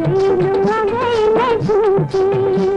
गई लुआ गई मैं झूठी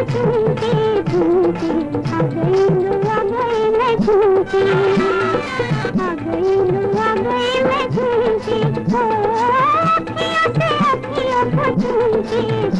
आ गई लो आ गई मैं झूठी हो अखियों से अखियों को झूठी झूठी आ गई लो